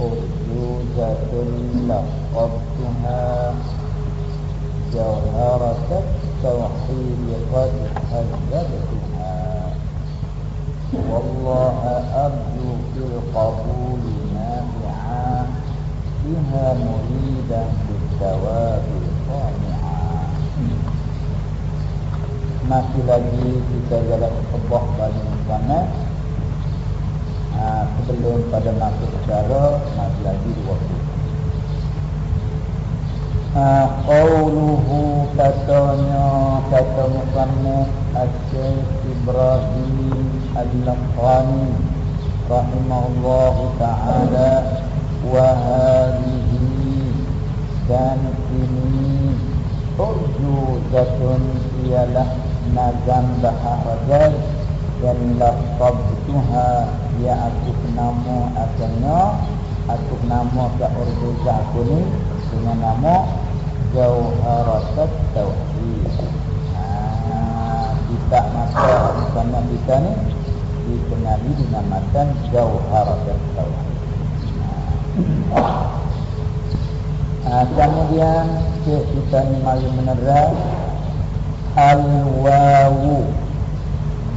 أرجوزة لقبتها جوهرة التوحيد قد هذبتها والله أرجو في القبول نافعا بها مريدا بالثواب طامعا masih lagi kita jalan kebah bagi sana ha, sebelum pada masuk cara masih lagi dua puluh. Ha, Qauluhu katanya kata Muhammad Asyik Ibrahim Al-Laqani Rahimahullah Ta'ala Wahadihi Dan ini Urjuzatun ialah Nazam Baharajal Dan Laqabtuha Ya aku nama asalnya Aku nama ke Urjuzah aku ni. Dengan nama Jauharatat Tauhid. Ha, Kita masa Sama kita ni Dikenali dinamakan Jauharatat Tauhid. Ha. ha, Kemudian Kita ni malu menerang Al-wawu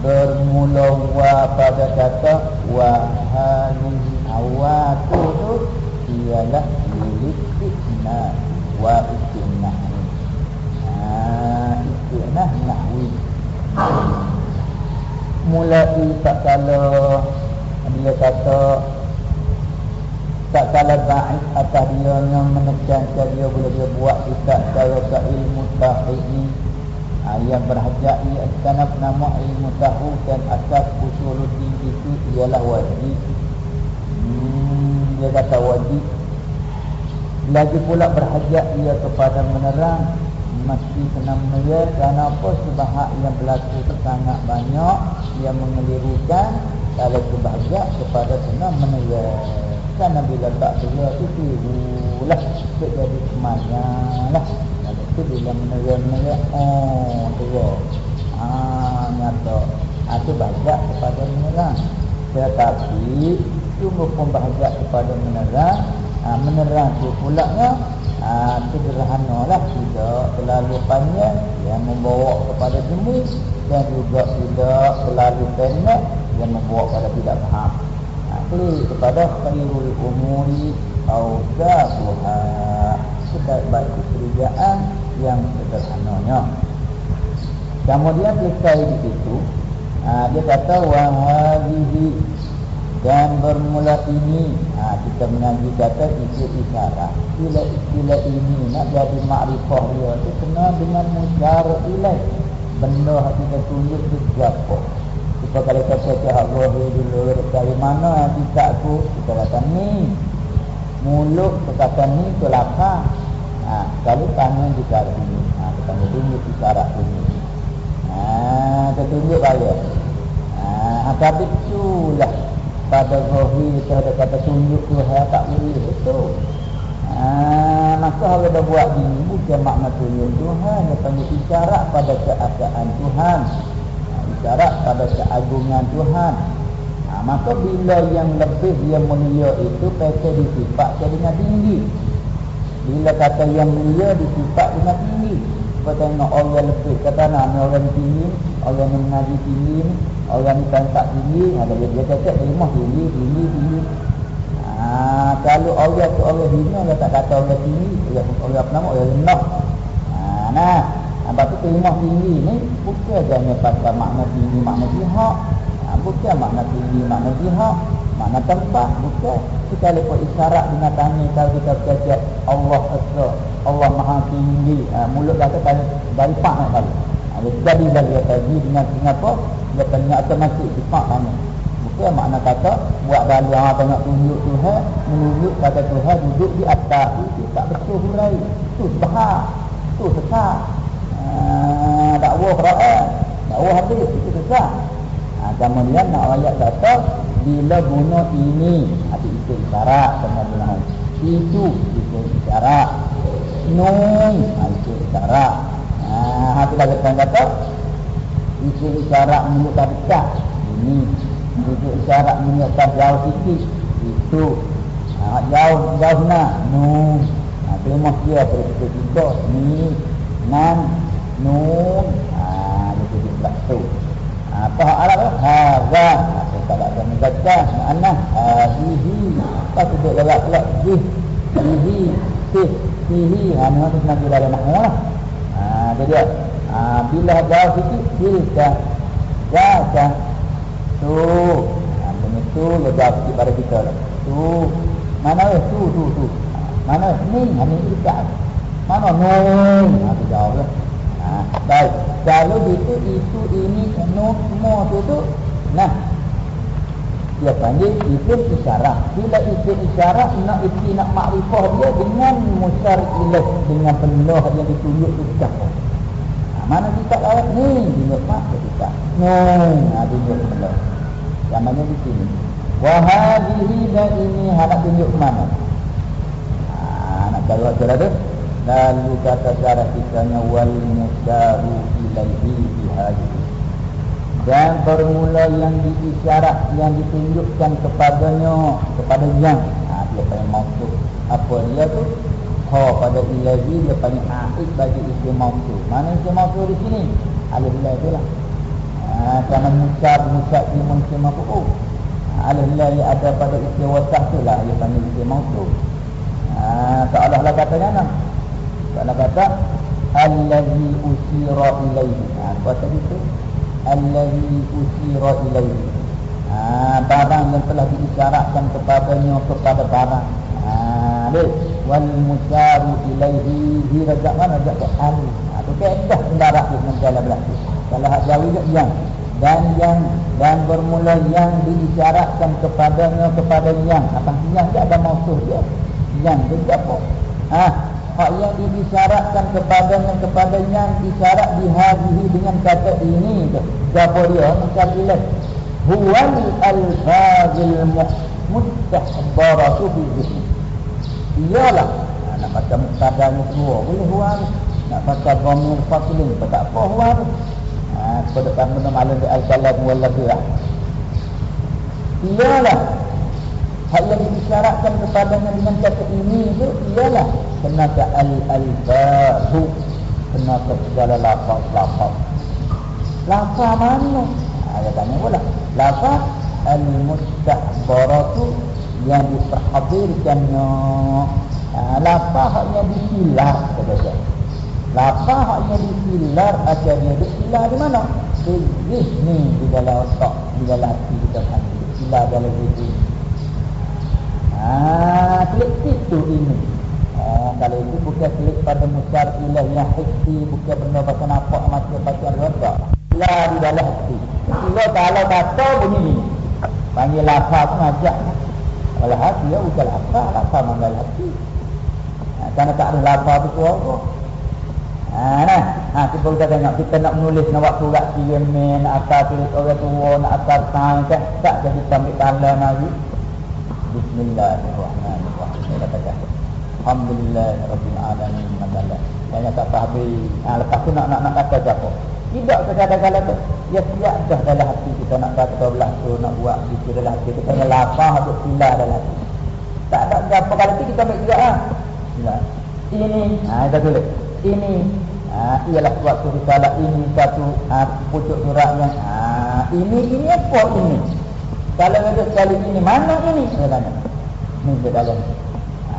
Bermula wa pada kata Wahalihi awatu tu Ialah milik fitnah Wa fitnah. Ni Fitnah nahwi. Mulai tak kala Dia kata tak kala baik atas dia yang menekan dia boleh dia buat kita cara ke ilmu tahid ini yang berhajat ia kerana nama ilmu tahu dan asas usuluddin itu ialah wajib. Hmm, dia kata wajib. Lagi pula berhajat ia kepada menerang mesti kena melihat kerana apa? Sebab yang berlaku sangat banyak yang mengelirukan kalau berhajat kepada kena menerang kerana bila tak belia itu tirulah jadi lah itu bila menerak-menerak oh tua ah nyata itu ah, banyak kepada menerang. Tetapi cuma pun banyak kepada menerang. Ah, menerang tu pula nya ah, sederhana lah tidak terlalu panjang. Yang membawa kepada jemu dan juga tidak terlalu pendek yang membawa kepada tidak faham. Kli kepada khairul umuri Awzafuha Sebaik-baik kekerjaan yang sederhananya. Kemudian selesai di situ, ha, dia kata wahadihi dan bermula ini ha, kita mengaji kata isu isyarat bila istilah ini nak jadi makrifah dia itu kena dengan musyarat ilai benda yang kita tunjuk itu siapa kita kalau kata ke Allah dulu dari mana kita aku? Kita kata ni. Mulut kata ni tu lapar Ha, kalau tangan cara ini, ha, kita tunjuk isyarat ini. Ha, kita tunjuk balik. Ha, tapi itulah pada zahir kita ada kata tunjuk Tuhan tak boleh betul. Ha, maka kalau dah buat ini bukan makna tunjuk Tuhan, dia panggil isyarat pada keadaan Tuhan. Ha, isyarat pada keagungan Tuhan. Ha, maka bila yang lebih yang mulia itu pasti disifat dengan tinggi. Bila kata yang mulia disifat dengan tinggi. Kau tengok orang lebih Kata nak orang tinggi Orang yang mengaji tinggi Orang yang tampak tinggi Ada dia, dia kata ilmu tinggi Tinggi tinggi. Ha, Kalau orang tu orang tinggi Dia tak kata orang tinggi Orang, orang apa nama Orang rendah. Ha, Nah. Lepas tu ilmu tinggi ni Bukan jangan pasal makna tinggi Makna jihak ha, Bukan makna tinggi Makna jihak Makna tempat? Bukan. Kita lepas isyarat dengan tangan. Kalau kita berkata Allah Esa Allah Maha Tinggi. Ha, Mulut kata tanya Dari pak nak kali ha, Jadi dah dia tadi dengan apa? Dia tanya otomatik di pak tanya Bukan makna kata Buat balik orang tanya tunjuk Tuhan Menunjuk kata Tuhan duduk di atas. Itu tak betul hurai. Itu sebahar Itu sesat. Ha, Dakwah Quran Dakwah habis. Itu sesat. Ha, Kemudian nak ayat kata bila guna ini ada itu isyarat dengan bilang itu itu isyarat nun ha, itu isyarat ha hati lagi kan kata itu isyarat menunjukkan dekat ini itu isyarat menunjukkan jauh sikit itu Ha, jauh, jauh nak. Nun. Ha, kelimah dia pada kita. Ni, nan, nun. Ha, dia tujuh belas tu. Ha, apa tu? Haza. Tak ada membaca. Ma'anah. Hadihi. Apa tu duduk lewat pula? Hihi. Hihi. Ha, ni tu nak kira dalam mahu lah. Ha, dia dia. Bila jauh sikit, silka. Jaka. Tu. Ha, tu, dia jauh sikit pada kita lah. Tu. Mana eh? Tu, tu, tu. Mana ni? Ha, ni dekat. Mana? Ha, tu jauh lah. Baik. Kalau itu, itu, ini, nun, semua tu, tu. Nah. Dia panggil isim isyarat. Bila isim isyarat, nak isi, nak makrifah dia dengan musyar ilah. Dengan penuh yang ditunjuk tu dekat. Ha, mana kita awak ni? Tunjuk mak, kita. Nun. Ha, tunjuk penuh. Yang mana di sini. Wahadihi dan ini hendak tunjuk mana? Ha, nak cari waktu tu. Lalu kata cara kitanya wal musyaru ilaihi bihadihi. Dan bermula yang diisyarat, yang ditunjukkan kepadanya, kepada yang. Ha, dia paling maksud. Apa dia tu? Ha, pada ilahi dia paling akhir bagi isi maksud. Mana isi maksud di sini? Alif ilahi lah. Ha, kerana musyar, musyar, imun, imun, imun, Alhamdulillah yang ada pada isi wasah tu lah Dia panggil isi mautu ha, Seolah lah katanya nah. Seolah kata Allazi usira ilaihi ha, Apa tadi tu Allazi usira ilaihi ha, Barang yang telah diisyaratkan kepadanya Kepada barang ha, Wal musyaru ilaihi Dirajak mana? Rajak ke al. Ha, Itu keedah pendarat di negara belakang Kalau hak jauh juga yang. Dan yang dan bermula yang diisyaratkan kepadanya kepada yang. Apa yang dia ada maksud dia? Yang dia apa ha hak yang diisyaratkan kepadanya kepada yang isyarat dihadihi dengan kata ini siapa dia? Mustaqillah huwal al-fazil fi dhihni iyalah. Ha, nak baca mustadanya kedua boleh huwal. Nak baca gomir fasilin tak apa huwal. Kepada kamu malam di al-kalam wal-lahirah ialah hal yang disyaratkan kepadanya dengan kata ini itu ialah kenapa al-albahu kenapa segala lafaz-lafaz lafaz mana? Ha, dia tanya pula. Lafaz al-mustahbaratu yang diperhadirkannya ha, lafaz yang disilat kata Lapa hanya disilar ajarnya Disilar di mana? Di ni di dalam otak Di dalam hati kita kan Disilar dalam diri Haa Klik situ ini Oh, kalau itu bukan klik pada musyar ilah yang hikti Bukan benda bahasa nampak masa baca roda Silar di dalam hati. Silar kalau kata bunyi ni Panggil lapa tu ngajak Kalau hati ya bukan lapa Lapa manggal hati. Ha, Karena tak ada lapa tu kuasa Ha nah. Ha kita kita tengok. Kita nak menulis nak buat surat kiriman nak atas tulis orang tua nak atas kan? Tak jadi kita ambil kalam lagi. Bismillahirrahmanirrahim. Alhamdulillah rabbil alamin madalla. Saya tak habis. Ha lepas tu nak nak nak kata apa? Tidak sekadar-kala tu. Ya siap dah dalam hati kita nak kata belah tu nak buat di dalam hati kita kena lapar untuk sila dalam hati. Tak ada apa kali kita ambil juga. Ha. Ini ha kita tulis ini ha, ialah suatu risalah ini satu ha, pucuk surat yang ha, ini ini apa ini kalau ada sekali ini mana ini saya tanya ini dia dalam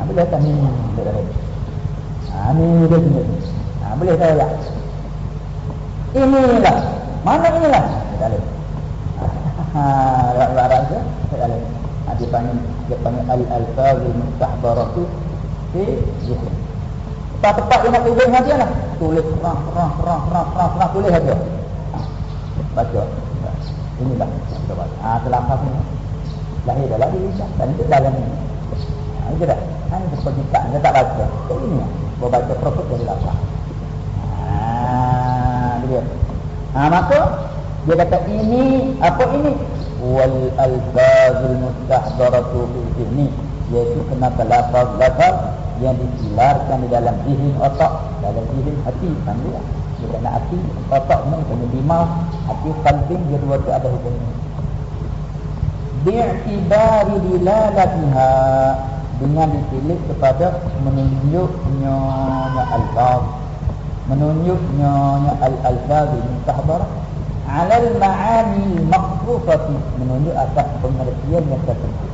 boleh tak ini dia dalam ha, ini dia sini ha, boleh saya lah inilah mana inilah dia dalam ha, rak-rak dia dia dalam ha, dia panggil dia panggil al-alfazil mustahbaratu fi zuhur tempat-tempat yang nak tulis saja lah. Tulis serah, serah, serah, serah, serah, serah, tulis saja. Baca. Inilah. Kita baca. Ha, terlampas ni. Lahir dah lagi. Dan itu dalam ni. Ha, itu dah. Ha, ini seperti Dia tak baca. Itu ini. Bawa baca profit dari lapar. Ha, dia. Ha, maka dia kata ini apa ini? Wal alfazul mustahdaratu fi ini. Iaitu kenapa lafaz-lafaz yang disilarkan di dalam zihin otak dalam zihin hati panggil dia kena hati otak ni kena dimau hati kalbin dia dua tu ada hubungan bi'tibari dilalatiha dengan dipilih kepada menunjuknya al-faz menunjuknya al-alfaz mustahdarah ala al-ma'ani maqsufati menunjuk atas pengertian yang tertentu.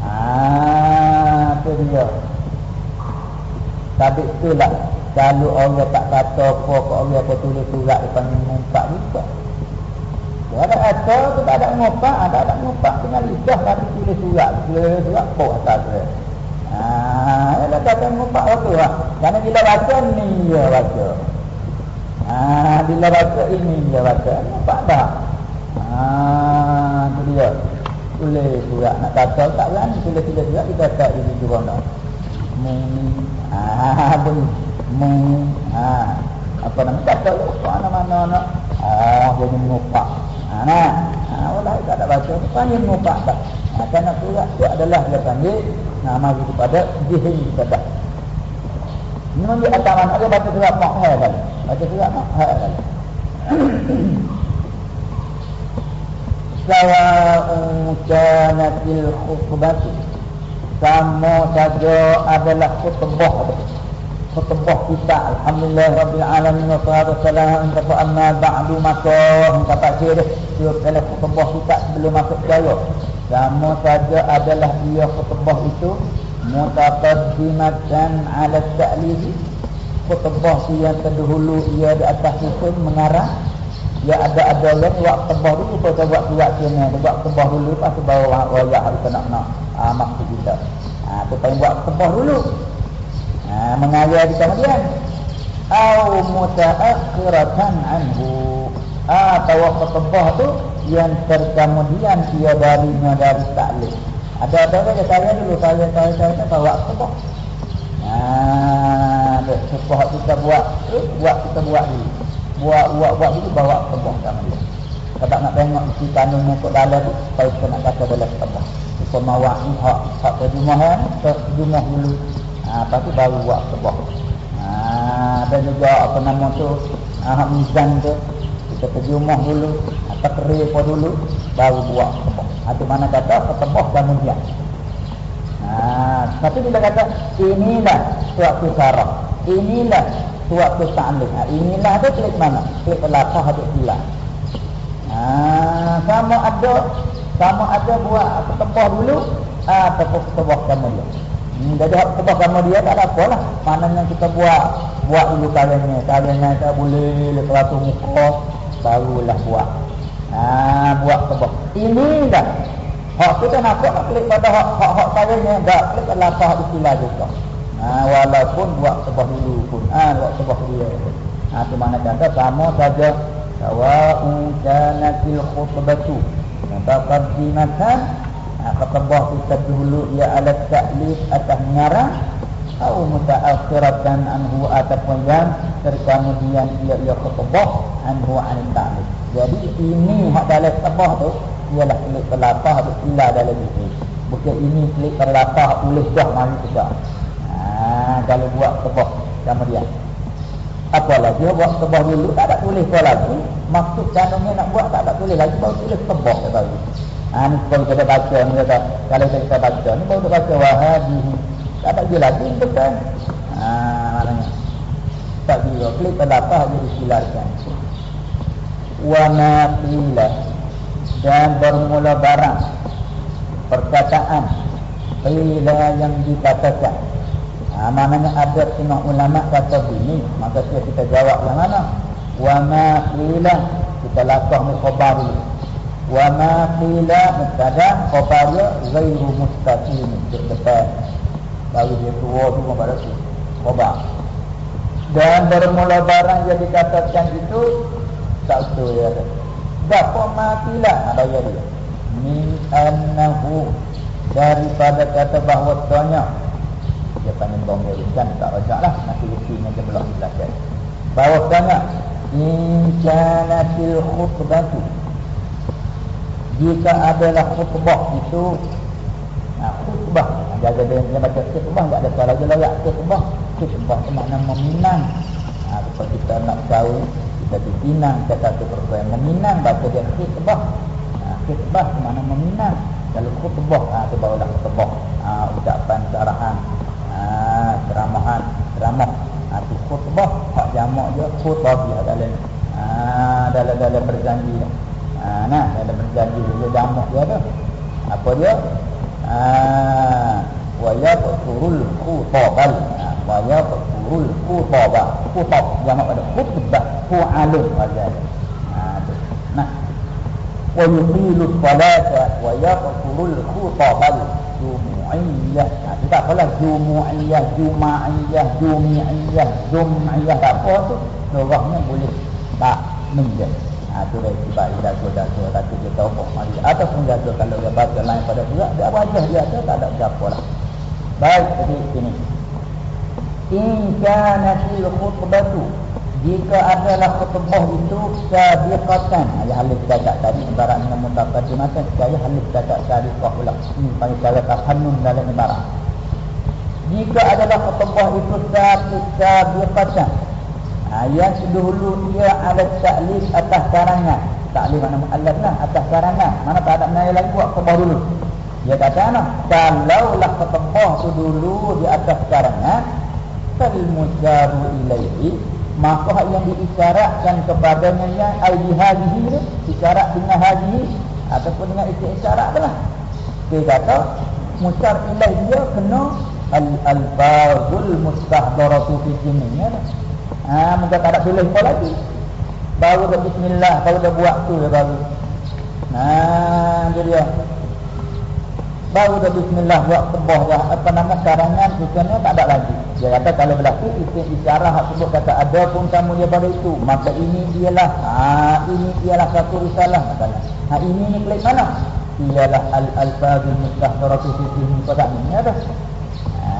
Ah tu dia. Tapi itulah. Kalau Allah tak kata apa kok Allah apa tulis surat depan mumpak juga dia ada kata tu tak ada mumpak ada ada mumpak dengan lidah tapi tulis surat. Tulis surat apa atas dia Ah, ada kata mumpak waktu lah. Karena bila baca ni ya baca. Ah, bila baca ini dia baca. Nampak tak? Ah, tu dia. Tulis surat nak kata tak berani tulis-tulis surat kita tak di situ mana. Mung. Ah, bun. Mung. Ah. Apa nama kata lu? Mana-mana nak. Ah, jadi mumpak. Ah, nah. Ah, wallahi tak ada baca. Panggil mumpak tak? Ah, kerana surat itu adalah dia panggil nama itu pada jihin kita dah. Ini dia atas mana dia baca surat makhir kan? Baca surat makhir kan? Sawa'un kanatil khutbatu Sama saja adalah khutbah Khutbah kita Alhamdulillah Rabbil Alamin Wa salatu salam Kata amma ba'du maka Kata kira Kira kala khutbah kita sebelum masuk jaya sama saja adalah dia khutbah itu mutaqaddimatan ala ta'lif khutbah yang terdahulu ia di atas hukum mengarah ya ada ada yang buat khutbah dulu kita buat buat sini buat khutbah dulu pas bawa wayah kita nak nak. Ah, maksud kita. Ha, kita buat khutbah dulu. Ah mengajar di kemudian. Au mutaakhiratan anhu. Tawa khutbah tu yang terkemudian dia darinya dari taklim. Ada ada saja saya dulu saya saya saya bawa sebab. Nah, sebab kita buat buat kita buat dulu. Buat buat buat dulu bawa sebab sama dia. Sebab nak tengok isi yang kok dalam tu supaya kita nak kata dalam sebab. Kita mawak ni hak hak terjemahan terjemah dulu. Ah, lepas tu baru buat sebab. Ah, dan juga apa nama tu? Ah, mizan tu kita terjemah dulu takrir pun dulu baru buat tebak. Atau mana kata tebak kemudian. Ha, tapi bila kata inilah suatu cara. Inilah suatu ta'lim. Ha, inilah tu klik mana? Klik lapah atau hilang. Ha, sama ada sama ada buat tebak dulu atau tebak kemudian. Hmm, jadi hak tebak kemudian tak ada apa lah. Maknanya kita buat buat dulu kaliannya. Kaliannya tak boleh lepas tu muka barulah buat Ha, buat sebab ini dah. Hak kita nak nak klik pada hak hak, hak ni dah klik pada lapah istilah juga. Ha, walaupun buat sebab dulu pun. Ha, buat sebab dia ha, tu mana kata sama saja. Sawa'un kanatil khutbatu. Mutaqaddimatan ha, khutbah kita dulu ia ala ta'lif atas ngarang atau mutaakhiratan anhu ataupun yang terkemudian ia ia khutbah anhu an ta'lif jadi ini hak dalam sebah tu ialah klik pelapah tu sila dalam ini bukan ini klik pelapah tulis dah mari kita ha, kalau buat sebah kemudian apa lagi? Buat sebah dulu tak ada tulis apa lagi. Maksud kanunnya nak buat tak ada tulis lagi baru tulis sebah dia baru ha, ni kalau kita baca ni kata kalau kita baca ni baru baca wahadihi tak ada lagi betul. Ha maknanya. Tak dia klik apa dia disilarkan. Wa ma qila. Dan bermula barang. Perkataan. Qila yang dikatakan. Ha maknanya ada setengah ulama kata begini, maka kita jawab yang mana? Wa ma qila. Kita lakah ni khabar dulu. Wa ma qila. Mubtada khabarnya ghairu mustaqim. Depan Baru dia tua tu pun pada tu. Kobak Dan bermula barang yang dikatakan itu Tak betul dia kata. Dapat matilah bayar dia. Min annahu. Daripada kata bahawa tanya. Dia panggil bongga Kan tak rajak lah. Nanti isi macam belum dijelaskan Bahawa tanya. Inkanatil khutbatu. Jika adalah khutbah itu Nah, khutbah. Jaga dia dia baca khutbah tak ada salah je layak khutbah. Khutbah tu makna meminang. Ha, kalau kita nak tahu kita dipinang kata tu perempuan meminang baca dia khutbah ha, khutbah tu makna meminang? Kalau khutbah ha, tu barulah khutbah ha, ucapan syarahan ha, ceramahan ceramah ha, itu khutbah hak jamak je khutbah dia dalam ha, dalam dalam berjanji ha, nah dalam berjanji dia jamak dia tu. Apa dia? Ha, wa yaqturul khutabal ha, wa yaqturul khutabah khutab jamak pada khutbah fu'alun wajah. Ha, nah. Wa yuqilu salata wa yaqturul khutabal jumu'iyah. Ha, tak apalah. Jumu'iyah juma'iyah jumi'iyah jum'iyah. Tak apa tu. Nurahnya boleh tak menjadi. Ha, tu dari sebab dia dato-dato tapi dia tahu apa mari ataupun dato kalau dia baca lain pada pula dia wajah dia ada tak ada siapa lah. Baik jadi sini in kana fil khutbatu. Jika adalah khutbah itu sabiqatan. Ayat halif dadak tadi ibarat dengan mutaqaddimatan sekali halif dadak sabiqah ulang ini panggil cara tafannun dalam ibarat. Jika adalah khutbah itu sabiqatan. Ayat dulu dia ada taklif atas karangan. Taklif mana muallaf lah atas karangan. Mana tak ada naya lagi buat khutbah dulu. Dia kata nah kalau lah khutbah itu dulu di atas karangan fal mujaru ilaihi. Maka yang diisyaratkan kepadanya yang aidi hadhihi isyarat dengan hadhihi ataupun dengan isyarat adalah dia kata musyar ilaih dia kena al alfazul mustahdaratu fi jinninya ha muka tak ada tulis apa lagi. Baru dah bismillah baru dah buat tu baru ha dia dia baru dah bismillah buat tebah dah apa nama karangan bukannya tak ada lagi. Dia kata kalau berlaku istilah isyarah hak sebut kata ada pun kamu dia pada itu. Maka ini ialah ha ini ialah satu risalah katanya. Ha ini ni klik mana? Ialah al alfazul mustahdaratu fi sini pada ini ada. Ha.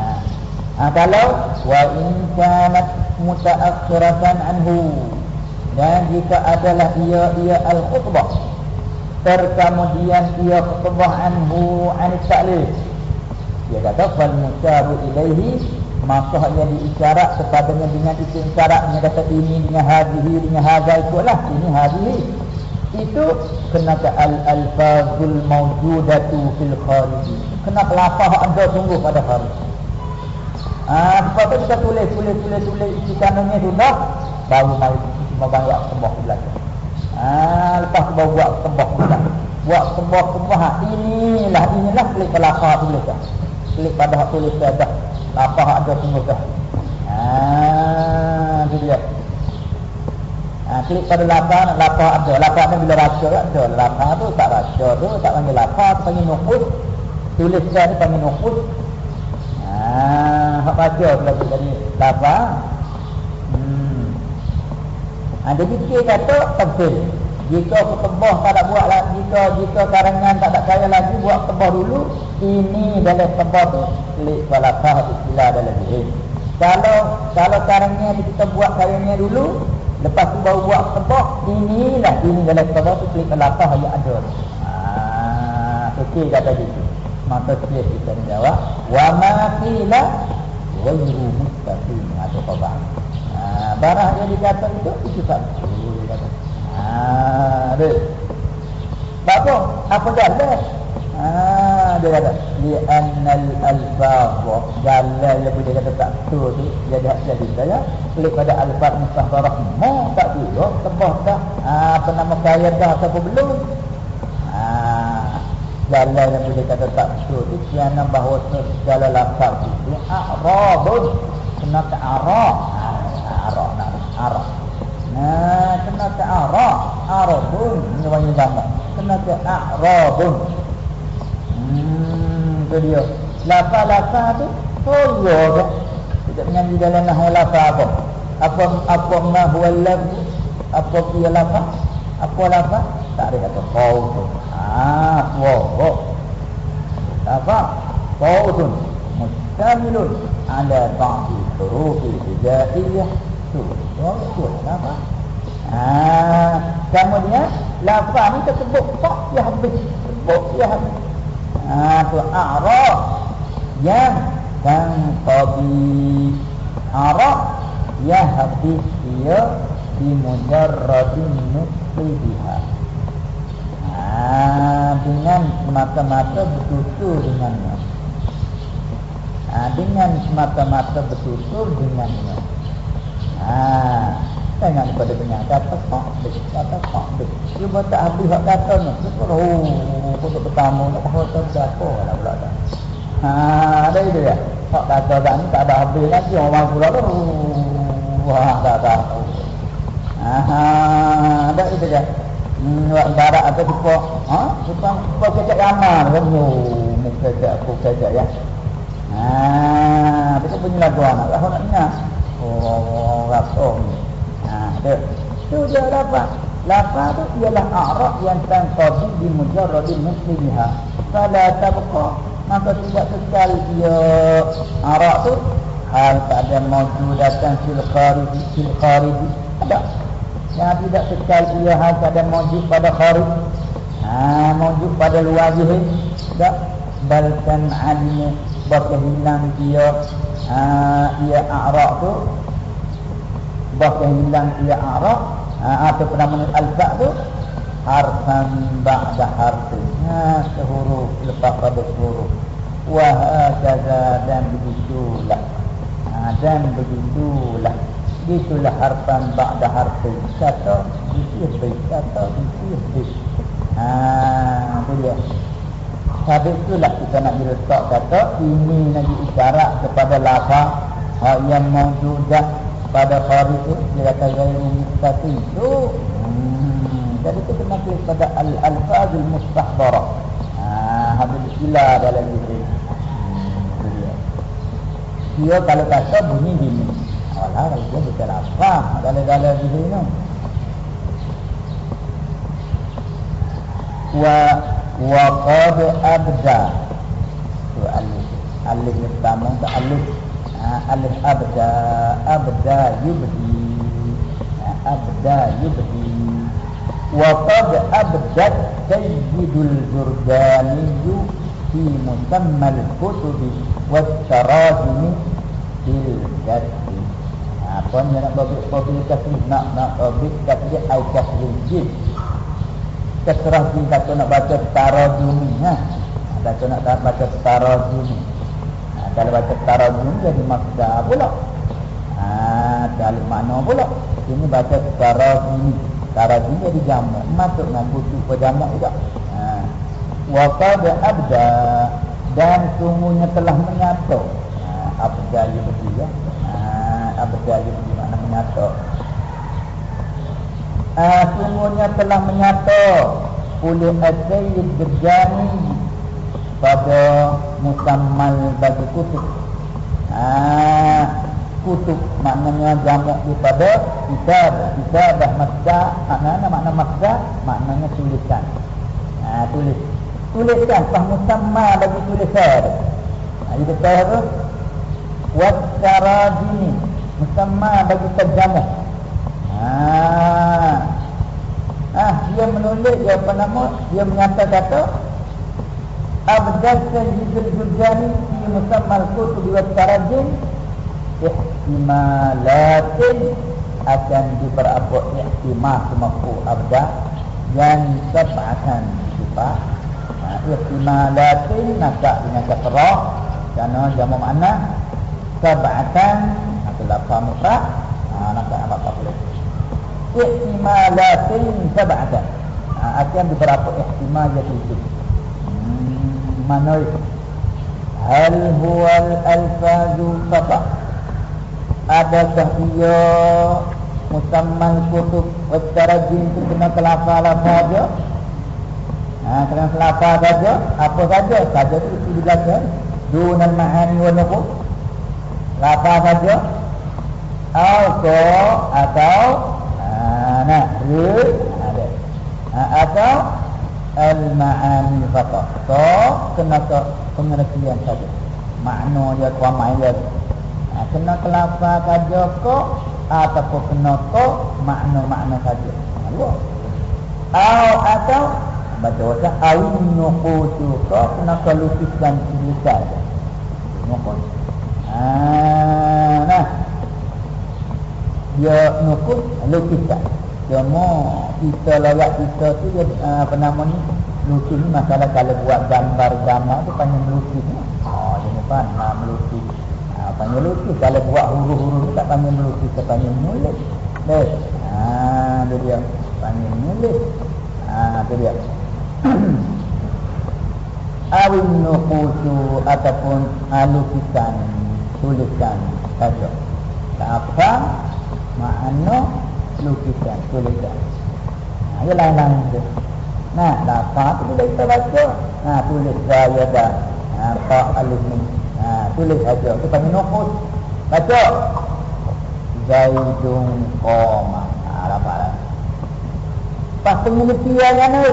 ha kalau wa in kanat mutaakhiratan anhu. Dan jika adalah ia ia al terkemudian ia khutbah anhu an ta'lil dia kata fal musyaru ilaihi maka yang diisyarat kepadanya dengan isyarat dia kata ini dengan hadhihi dengan hadza itulah ini hadhihi itu kena ke al alfazul mawjudatu fil kharij kena lafaz ada sungguh pada kharij ah sebab tu kita tulis tulis tulis tulis isi kanannya sudah baru mari kita bawa sembah ke belakang Ha, lepas tu baru buat tembak pula. Buat tembak-tembak. Ha, inilah, inilah klik kelapa tulis dah. Klik pada hak tulis dah. Lapa hak ada tunggu dah. Ha, tu dia. Ha, klik pada lapa, lapa ada. Lapa ni bila raca ada. Lapa tu tak raca tu, tak panggil lapa, tu panggil nukut. Tulis dah ni panggil nukut. Ha, hak baca tu lagi tadi. Lapa. Ha, jadi dia kata tafsir. Jika tebah tak ada buat lagi, jika jika karangan tak ada kaya lagi buat tebah dulu, ini dalam tebah tu klik walafah istilah dalam ini. Kalau kalau karangan kita buat kayanya dulu, lepas tu baru buat tebah, inilah ini dalam tebah tu klik walafah yang ada. Ah, okey kata gitu. Maka dia kita menjawab, wa ma qila ghayru mustaqim atau khabar. Barang yang dikata itu itu tak betul kata. Ha, dek. Apa? Apa jalan? Ha, dia kata li annal alfaz jalan yang dia kata tak betul tu dia dah jadi saya klik pada alfaz mustahbarah mo tak dulu tebah dah ha, apa nama kaya dah atau belum ha, jalan yang boleh kata tak betul tu kerana bahawa segala lafaz itu a'rabun kena ta'arab ha, arah arah nah kena ke arah arabun ini wangi lama kena ke arabun. Hmm tu dia. Lafa tu oh ya tidak menyanyi dalam nahu lafa apa? Apa apa ma huwa apa dia lafa apa lafa tak ada kata. Kau tu ah wow lafa kau tu mustamilun ala ba'di hurufi hijaiyah tu. Oh, tu apa? Ah, kemudian lafaz ni tersebut tak ya habis. Sebut ya habis. Ah, tu a'raf yang dan tabi a'raf ya habis dia di mujarradin nutqiha. Ah, dengan mata-mata betul-betul dengannya. dengan semata-mata bertutur dengannya. Ha, Tengok kepada penyak Kata pak dek Kata pak dek Cuba tak habis hak kata ni Cuba oh Untuk pertama Tak tahu tak siapa lah pula tak Haa Ada itu ya Hak kata tak ni tak ada habis lagi. Orang pula tu. Wah tak tahu Haa Ada itu ya Hmm, barat atau tipe ha? Tipe, tipe kecek ramah kan? Oh, ni kecek aku kecek ya. Haa Itu punya lagu anak. Lah nak ingat Rasa ni ada. Itu dia lafaz. Lafaz itu ialah a'raq yang tanqadi di mujarradi muslimha. Fala tabqa. Maka tidak kekal dia a'raq itu. Hal tak ada mawjudatan fil khariji. Fil khariji. Ada. Yang tidak kekal dia hal tak ada mawjud pada kharij. Ha, mawjud pada luar jihid. Tak. Balkan alim berkehilang dia. Ha, ia a'raq itu bahkan hilang ia arab ha, atau penama al-fa tu. Harfan ba'da harfi ha sehuruf lepas pada huruf. Wa dan begitulah. Ha, dan begitulah. Begitulah harfan ba'da harfi. Kata bisir baik kata bisir baik ha tu dia Habis itulah kita nak diletak kata Ini lagi isyarat kepada lafaz Yang maujudah pada hari itu dia kata gairu mustaqim itu hmm. jadi kita kena pada al-alfazul mustahbarah ha habis sila dalam hmm. dia kalau kata bunyi gini alah kalau dia bukan apa dalam-dalam di wa wa qad abda tu alif alif pertama tu alif alif abda abda yubdi abda yubdi wa qad abdat sayyidul jurdani fi musamma al-kutubi wa tarajimi fil jaddi apa ni nak bagi kasih nak nak bagi kasih ai kasih jid keserah jin kata nak baca tarajumi ha kata nak baca tarajumi kalau baca tarajum jadi maksa pula. Ha, dalam mana pula? Ini baca tarajum. Tarajum jadi jamak. Masuk dengan kutu pejamak juga. Ha. Wa qad abda dan sungguhnya telah menyatu. Ha, abda ya betul ya. Ha, abda ya betul mana menyatu. Ha, sungguhnya telah menyatu oleh Asyid Berjani pada musammal bagi kutub. Ah, kutub maknanya jamak daripada kitab, kitab dah masdar, maknanya makna masdar, maknanya tulisan. Ah, tulis. Tulisan sah musamma bagi tulisan. Ah, itu betul tu. Wasarajini musamma bagi terjemah. Ah dia menulis dia apa nama dia mengata-kata abdal dan hidup jurjani ini musam malku tu dua tarajin ihtimalatin akan diperapa ihtimah semaku abdal yang sepahan kita ha, ihtimalatin nasak dengan kata roh kerana jamu makna sebatan atau lapa mutrah ihtimalatin sab'atan ha, akan diberapa ihtimal jadi itu mana hal huwa al-alfazu fata adakah ia musammal kutub wastarajin itu kena kelapa lapa saja ha, kena kelapa saja? Apa saja? Saja itu isi dilakukan dunan ma'ani wa nubu lapa saja? Atau atau ha, nah, ada ha, atau al-ma'ani faqat. So, kena ke pengertian saja. Makna dia kuamai dia. Ha, kena kelapa saja ko ataupun kena ko makna-makna saja. Dua. Atau atau baca wasa awin nuqutu ko kena ke lukis dan tulis saja. Nuqut. Ha, nah. Dia nukut lukis saja. Cuma kita layak kita tu dia uh, apa nama ni lukis ni masalah kalau buat gambar gambar tu panjang lukis ni. Oh, dia depan ha, melukis ha, panggil lukis kalau buat huruf-huruf tak panggil melukis tak panggil menulis. Baik. Ha, tu dia panggil menulis. Ha, tu dia. Awin nukusu ataupun lukisan tulisan saja apa makna lukisan tulisan ha, ia lain-lain tu Nah, dapat tu boleh kita baca. Nah, tulis saya dah. Nah, pak alif ni. Nah, tulis saja. Kita panggil nukus. Baca. Zaidun Qoma. Nah, dapat lah. Pas pengertian kan ni.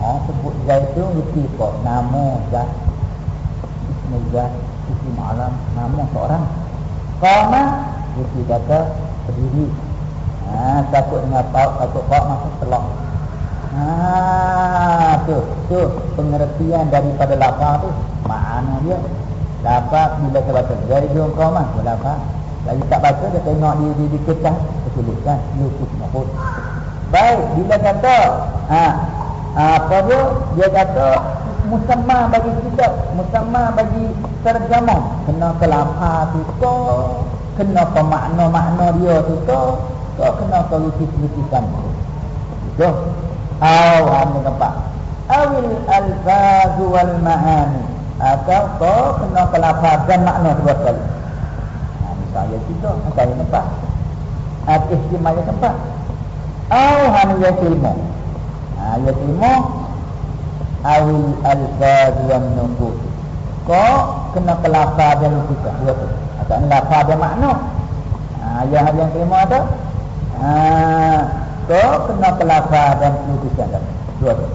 Oh, sebut Zaidun reti kok. Nama Zat. Bismillah. Isi malam. Nama seorang. Qoma. Reti kata berdiri. Nah, takut dengan pauk, takut pauk masuk telok. Ah, tu, tu pengertian daripada lafaz tu. Mana dia? Lafaz bila kita baca dari dua kau mah, lafaz. Lagi tak baca dia tengok di di, di kertas tuliskan Yusuf Mahfud. Baik, bila kata ha, apa dia? Dia kata musamma bagi kita, musamma bagi terjemah. Kena ke lafaz tu kena ke makna-makna dia tu ko kena ke lukis-lukisan. Tu. Aw anu nampak. Awil alfaz wal ma'ani. Atau kau kena kelafazan makna dua kali. Ha, misalnya kita, saya nampak. At istimaya tempat. Aw anu ya ilmu. Ha, ya ilmu. Awil alfaz wal nufus. Kau kena kelafazan kita dua kali. Atau kelafazan makna. Ha, yang yang ilmu ada. Ha, Kau kena kelapa dan penutusan dan dua tu.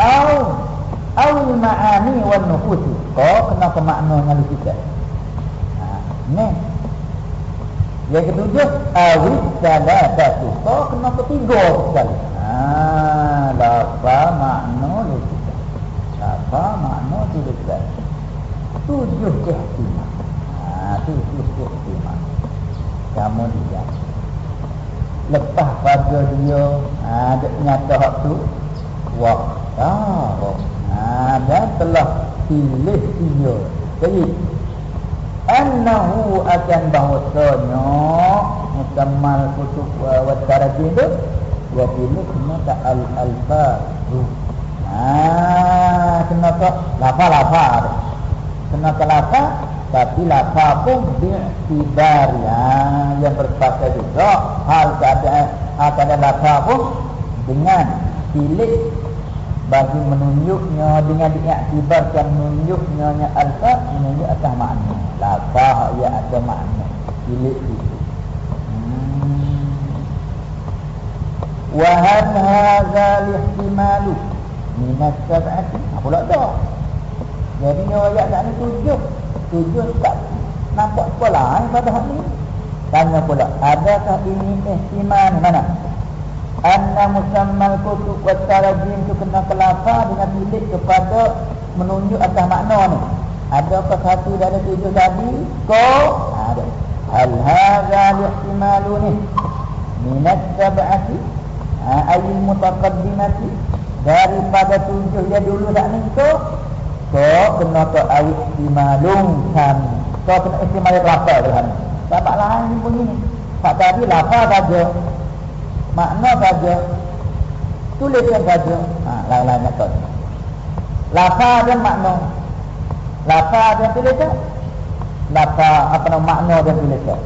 Au au ma'ani wan nufus. Kau kena ke makna dengan lukisan. Ha, ni. Yang ketujuh, awi salatatu. Kau kena ketiga sekali. Ha, lapa makna lukisan. Lapa makna lukisan. Tujuh kehtiman. Ha, tujuh kehtiman kamu dia. Lepas pada dia ada ha, nyata hak tu waqtar ha, dan telah pilih dia. Jadi annahu akan bahwasanya mutammal kutub wa tarajim tu dia pilih kena tak al alfa. Ha kena tak lafa lafa kena tak tapi lafaz pun bi'tibar ya, yang berpakai juga. Hal keadaan ada lafaz pun dengan pilih bagi menunjuknya dengan diiktibarkan menunjuknya nya alfa menunjuk atas makna. Lafaz ya ada makna pilih itu. Hmm. wa hal hadza lihtimalu min as-sab'ati apa dah jadi ayat tak ni tujuh tujuh tak nampak sekolah eh, pada hari ini. Tanya pula, adakah ini ihtimal mana? Anna musammal kutub wa tarajim itu kena kelapa dengan milik kepada menunjuk atas makna ni. Adakah satu dari tujuh tadi? Ko? Ada. Hal hadha lihtimalu ni. Minat sab'ati. Ha, ayil mutaqaddimati. Daripada tujuh yang dulu tak ni ko? Kau kena ke air istimalung kami. Kau kena istimal berapa Tuhan? Dapat lain pun ini. Tak tadi lapa saja. Makna saja. Tuliskan saja. Ha, lain-lainnya kau. Lapa dan makna. Lapa dan tuliskan. Lapa apa nama makna dan tuliskan.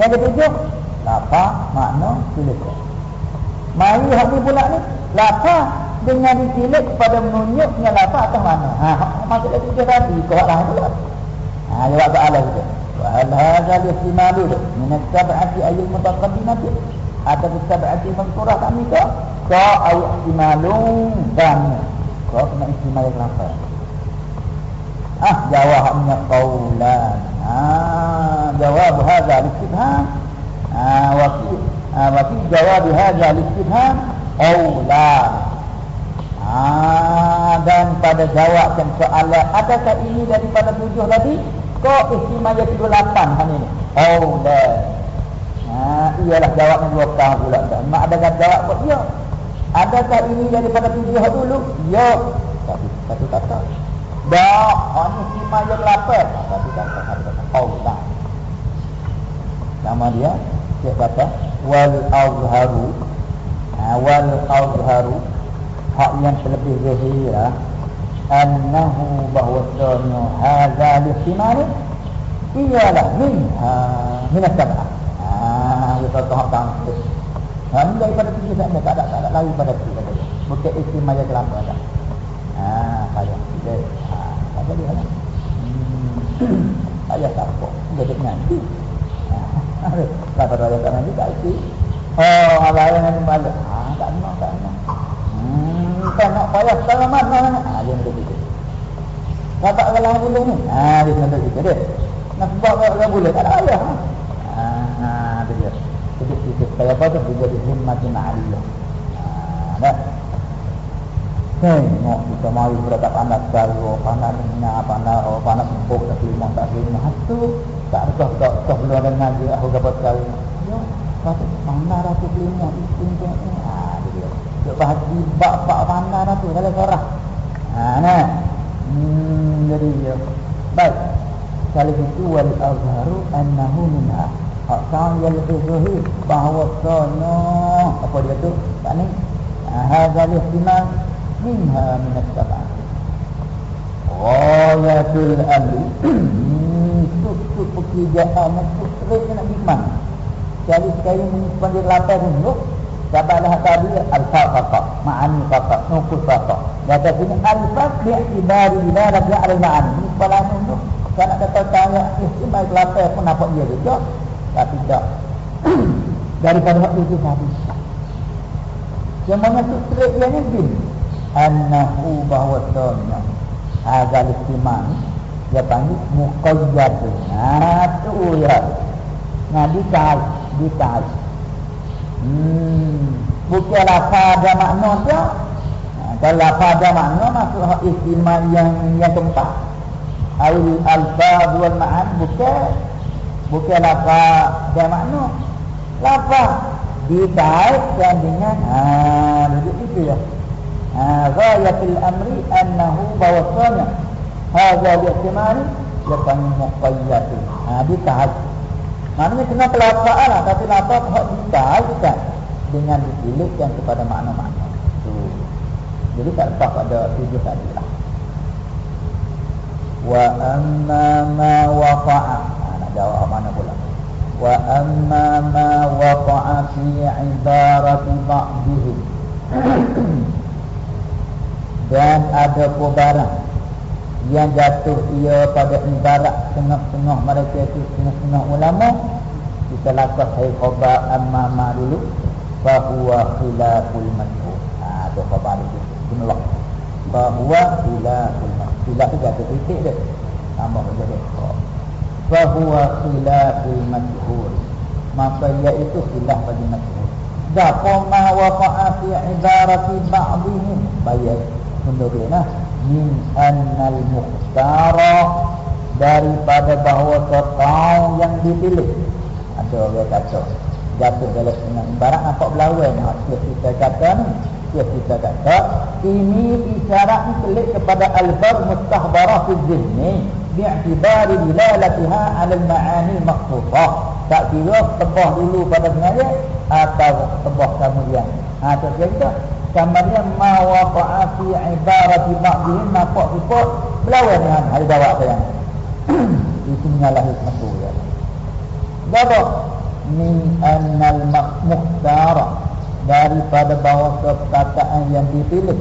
Yang ketujuh. Lapa, makna, tuliskan. Mari hari pula ni. Lapa dengan ditilik kepada menunjuknya lafaz atau mana. Ha, maksud itu dia tadi, kau lah pula. Ha, jawab soalan itu. Wa hal hadza listimalu min as-sab'ati ayyul mutaqaddimati atau as-sab'ati mansurah kami ke? Ka ay istimalun kami. Kau kena istimal lafaz. Ah, jawabnya qaulan. Ah, jawab listifham. Ah, fi ah, wa fi jawab hadza listifham qaulan. Ah, dan pada jawabkan soalan adakah ini daripada tujuh tadi istimaya kedua lapan hari ini oh dah ha, iyalah jawabnya dua kali pula dah mak ada jawab buat dia Adakah ini daripada tujuh dulu? Ya. Tapi satu kata. Tak, hanya si maya lapar. Tapi kata satu kata. Allah. Nama dia, dia kata, wal azharu. Ha, wal azharu. Hak yang terlebih zahirah. Annahu bahwasanya hadha lihtimani. Iyalah minha. Minat sabah. Ha, kita tahu Ha, ini daripada saja, tak ada, tak ada lagi pada tujuh saja. Bukit istimewa je kelapa ada. Ha, kaya. Dia, jadi lah. Hmm. Kaya tak apa. Dia jadi nanti. Pada raya tak nanti, tak isi. Oh, ala yang balik. Ha, tak nak, nak. Tak nak payah setengah mana. Ha, dia nak jadi. Dapat kalah bulu ni. Ha, dia nak jadi. Dia. Nak sebab kalah bulu, tak ada ayah. Ha, ha, dia dia. Jadi kita apa tu? Menjadi himmatin aliyah. Nah. Tengok kita mari berada panas sekali, oh, panas minyak, panas, oh, panas empuk, tak lima, tak lima. Itu tak ada tak tak belum ada ngaji aku dapat sekali. Ya, kata mana ratu lima itu ini. Ah, dia. Dia bahagi bak bak mana ratu kalau sorah. Ah, nah. Hmm, jadi ya. Baik. Kali itu wal azharu annahu minha Hak yang lebih zuhir bahawa sono apa dia tu? Tak ni. Hadza al-ihtimal minha min as-sab'ah. Ghayatul amri. Itu pekerjaan itu terus nak bimang. Jadi sekali menyimpan dia lapar dulu. Sabarlah tadi al-faqqa, ma'ani faqqa, nukus faqqa. Dan sini al-faq bi'tibari bila raja al-ma'ani. Ini kepala dulu. Kalau kata tanya, ihtimal lapar pun nampak dia juga tapi tak. Daripada waktu itu habis. Semuanya tu straight dia ni bin. Annahu bahawa tanya. Agal istiman dia panggil muqayyad nah tu ya. Nah dikait dikait hmm. Bukanlah pada makna tu. Kalau pada makna masuk hak istiman yang yang keempat. Al alfa wal ma'an bukan. Bukan lafaz dan makna. Lafaz. Dikaitkan dengan ha begitu itu ya ha ghayatul amri annahu bawasana hadza al-ihtimal yakan muqayyad ha dikait maknanya kena kelafaan lah. Tapi lafaz hak dikaitkan dengan dipilihkan kepada makna-makna. Tu. Jadi tak lepas pada tujuh tadi lah. Wa amma ma waqa'a jawab mana pula? Wa amma ma waqa'a fi ibarati ba'dihim. Dan ada barang yang jatuh ia pada ibarat tengah-tengah mereka itu tengah-tengah ulama kita lakukan hai khabar amma ma dulu. Bahawa khilaful masyhur ha tu khabar itu jumlah bahawa khilaful masyhur khilaf itu jatuh titik dia. Tambah jadi khabar fahuwa khilaful majhul maka iaitu khilaf bagi majhul dapo ma waqa'a fi ibarati ba'dihim. Bayat menurutnya min annal muhtara daripada bahawa kau yang dipilih. Ada orang kata jatuh dalam dengan ibarat nampak berlawan. Hasil kita kata ni kita kata ini isyarat ni kepada al-bar mustahbarah fi zihni bi'tibari dilalatiha 'ala al-ma'ani al-maqsufah tak kira tebah dulu pada sengaja atau tebah kemudian ha tak kira kemudian ma waqa'a fi ibarati ba'dihim nampak sifat berlawan dengan hari bawa sayang. Itu menyalah hikmah tu ya. Dabak min annal muhtara daripada bahawa perkataan yang dipilih.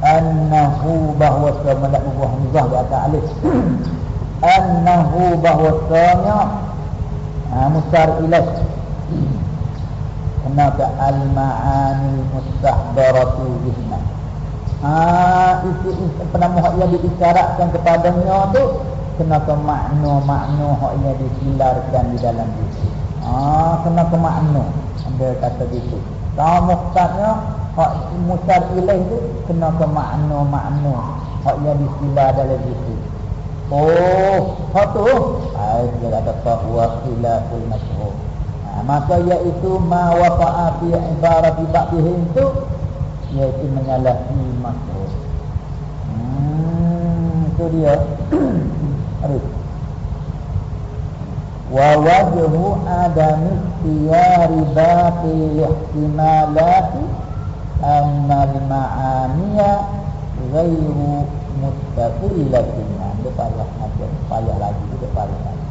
Annahu bahwa semangat buku hamzah di atas alif. Annahu bahwa semangat ha, musar ilah kenapa al-ma'ani mustahbaratu bihna ha, isi, isi penamuh yang diisyaratkan kepadanya tu kenapa makna-makna yang disilarkan di dalam diri ha, kenapa makna anda kata gitu. Kamu katanya hak musar ilaih tu kena ke makna-makna hak yang disilah dalam situ oh hak tu? Ai dia kata bahwa khilaful masyhur ha, maka iaitu ma wafa'a fi ibarat ba'dihim tu Iaitu menyalahi makhluk. Hmm Itu dia. Arif. Wa wajhu adam istiyari baqi lihtimalati Anna al-ma'aniya Ghairu mustaqilatin Dia payah, payah lagi payah lagi